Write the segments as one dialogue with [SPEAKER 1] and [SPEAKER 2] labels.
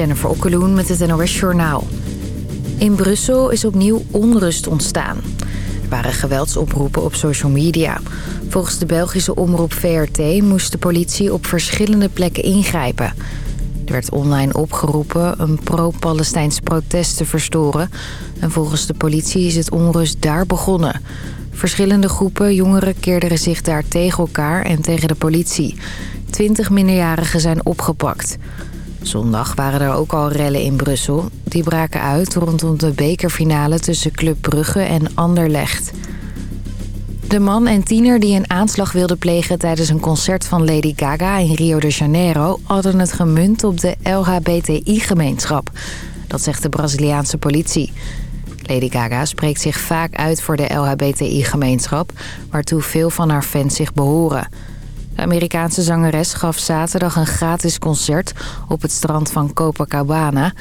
[SPEAKER 1] Jennifer Okkeloen met het NOS Journaal. In Brussel is opnieuw onrust ontstaan. Er waren geweldsoproepen op social media. Volgens de Belgische omroep VRT moest de politie op verschillende plekken ingrijpen. Er werd online opgeroepen een pro-Palestijns protest te verstoren. En volgens de politie is het onrust daar begonnen. Verschillende groepen jongeren keerden zich daar tegen elkaar en tegen de politie. Twintig minderjarigen zijn opgepakt. Zondag waren er ook al rellen in Brussel. Die braken uit rondom de bekerfinale tussen Club Brugge en Anderlecht. De man en tiener die een aanslag wilden plegen tijdens een concert van Lady Gaga in Rio de Janeiro... hadden het gemunt op de LHBTI-gemeenschap. Dat zegt de Braziliaanse politie. Lady Gaga spreekt zich vaak uit voor de LHBTI-gemeenschap... waartoe veel van haar fans zich behoren... De Amerikaanse zangeres gaf zaterdag een gratis concert op het strand van Copacabana.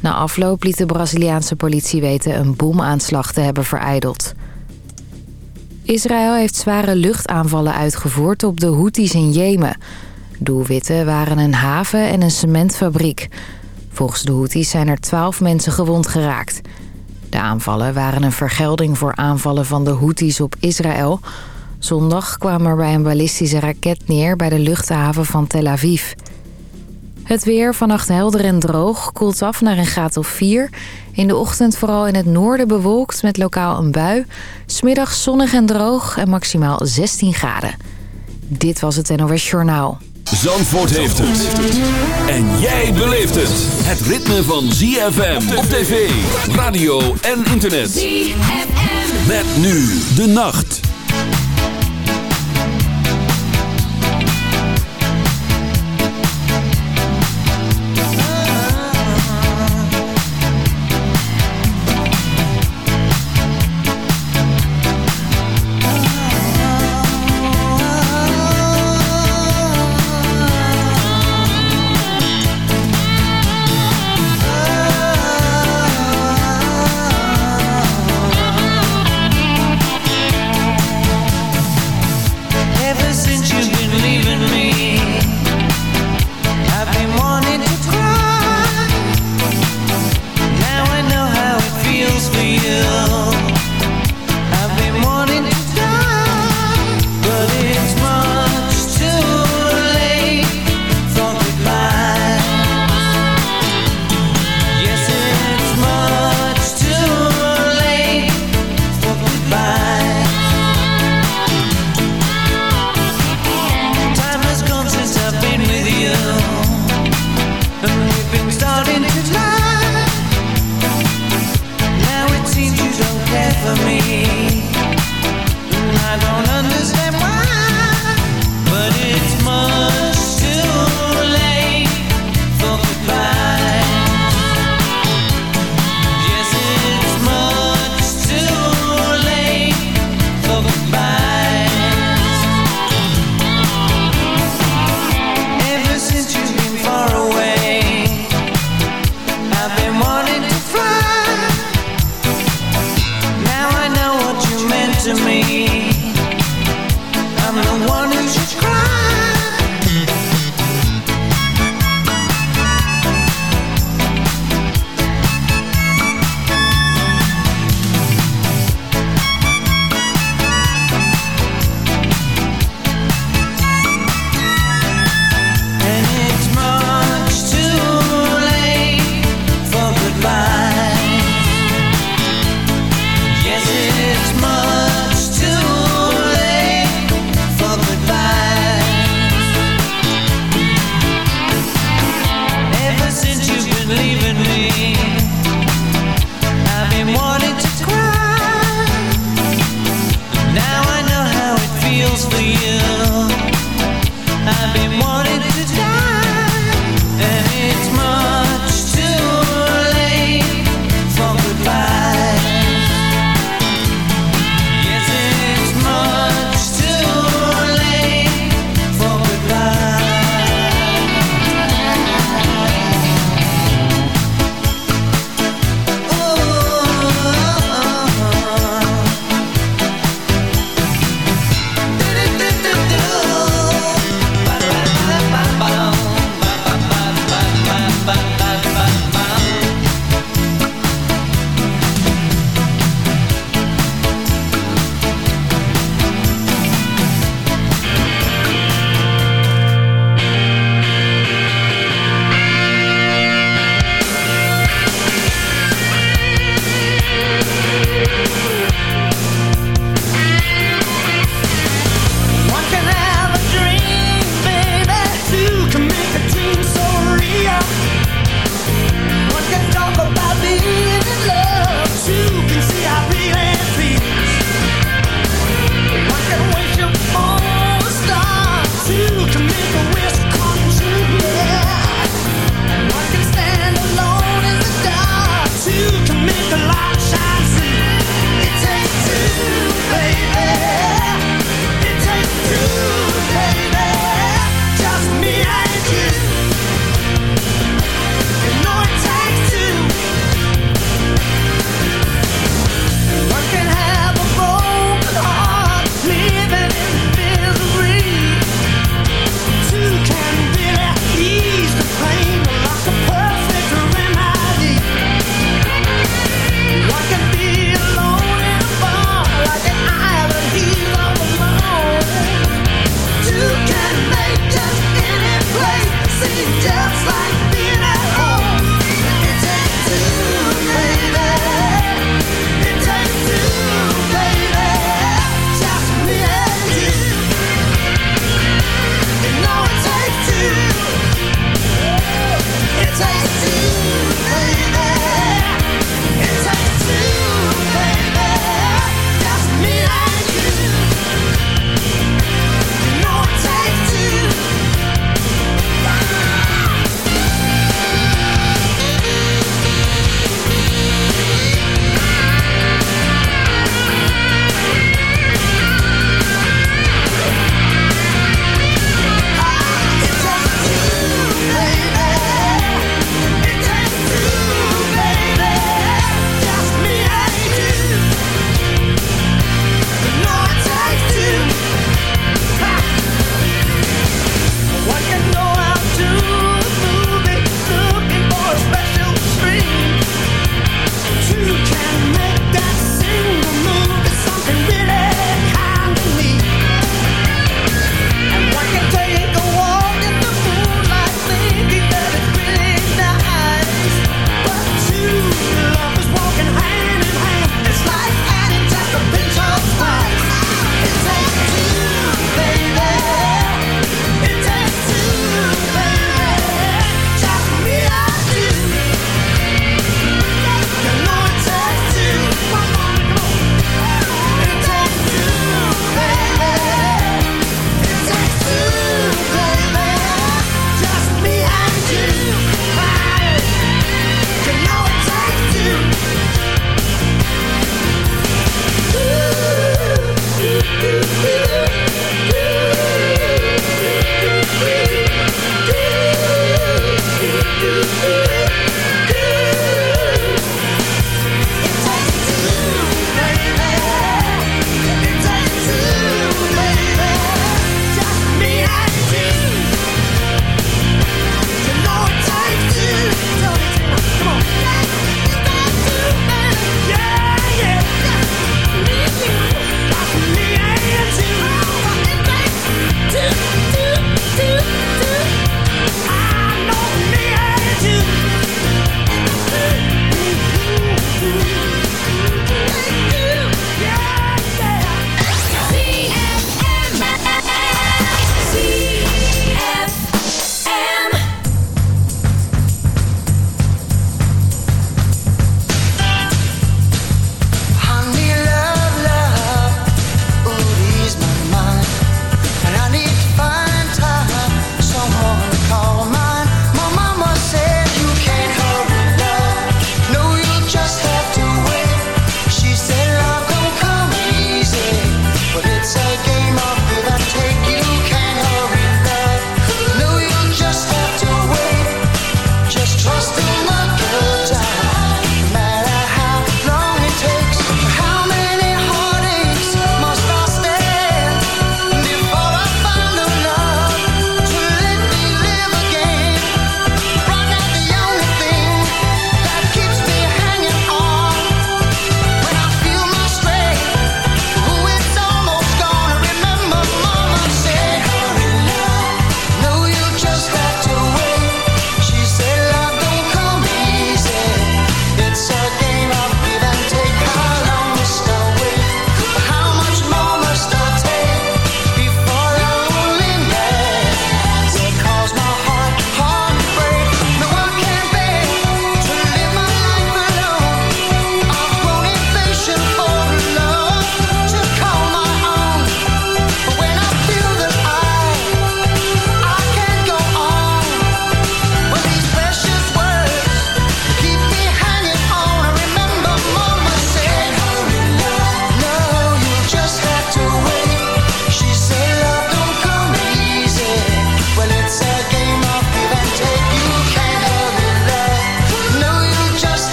[SPEAKER 1] Na afloop liet de Braziliaanse politie weten een bomaanslag te hebben vereideld. Israël heeft zware luchtaanvallen uitgevoerd op de Houthis in Jemen. Doelwitten waren een haven en een cementfabriek. Volgens de Houthis zijn er twaalf mensen gewond geraakt. De aanvallen waren een vergelding voor aanvallen van de Houthis op Israël... Zondag kwam er bij een ballistische raket neer bij de luchthaven van Tel Aviv. Het weer vannacht helder en droog koelt af naar een graad of 4. In de ochtend vooral in het noorden bewolkt met lokaal een bui. Smiddag zonnig en droog en maximaal 16 graden. Dit was het NOS Journaal.
[SPEAKER 2] Zandvoort heeft het. En jij beleeft het. Het ritme van ZFM op tv, radio en internet. ZFM. Met nu de nacht.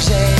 [SPEAKER 3] easy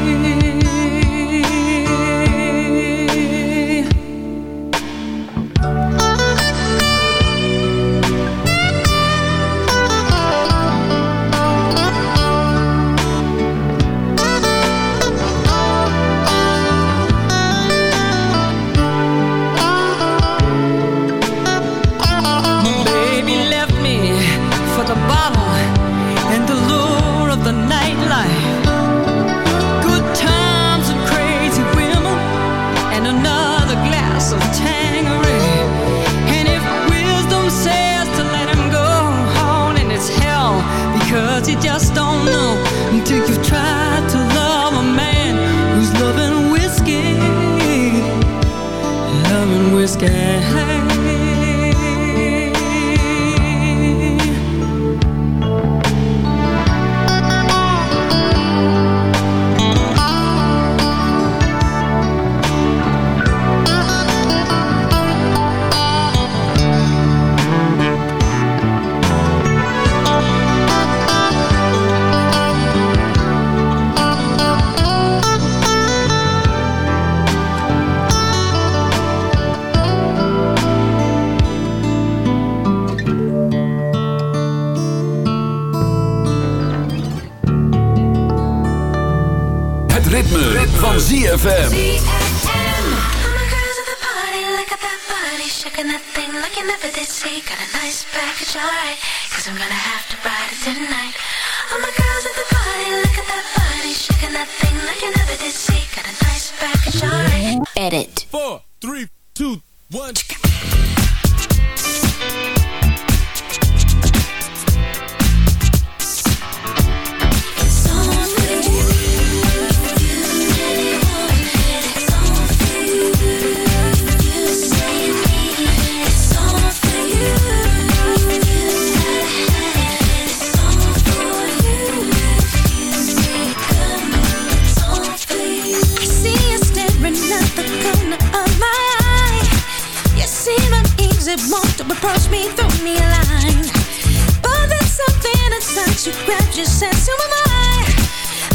[SPEAKER 4] Inside you your sense. Who am I?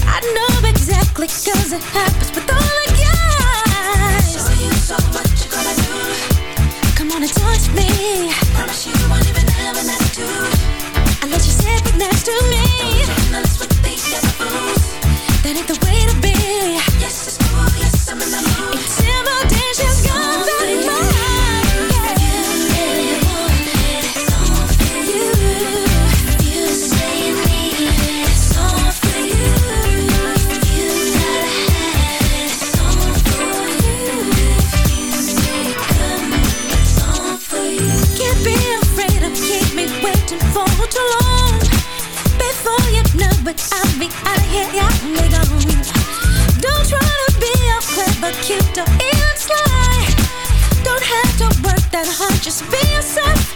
[SPEAKER 4] I know exactly cause it happens with all the guys. So you so what you gonna do? Come on and touch me. Promise you won't even have an attitude. I let you sit next to me. the cute or even sly Don't have to work that hard, just be yourself.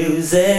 [SPEAKER 5] music.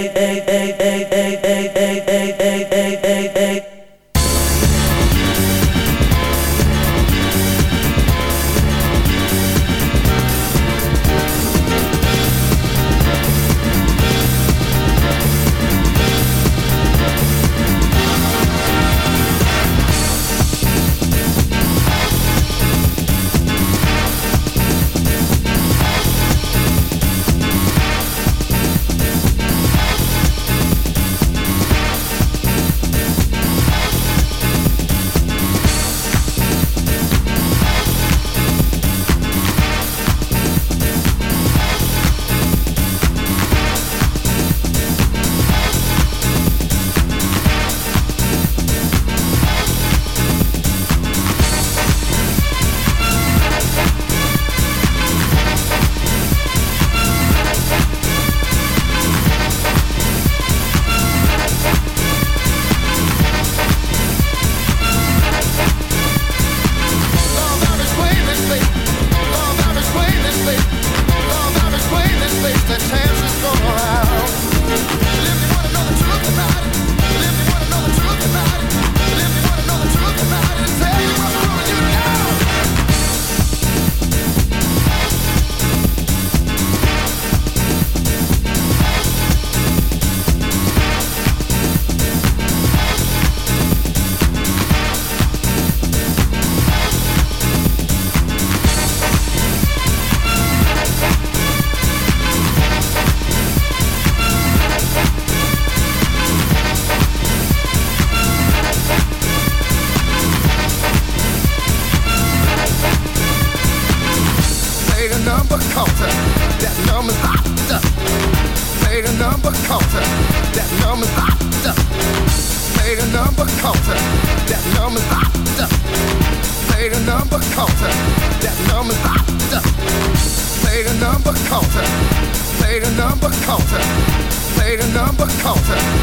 [SPEAKER 6] the.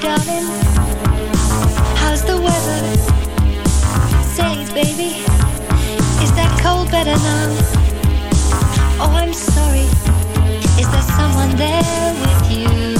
[SPEAKER 7] darling. How's the weather? Baby. Is that cold better now? Oh, I'm sorry. Is there someone there with you?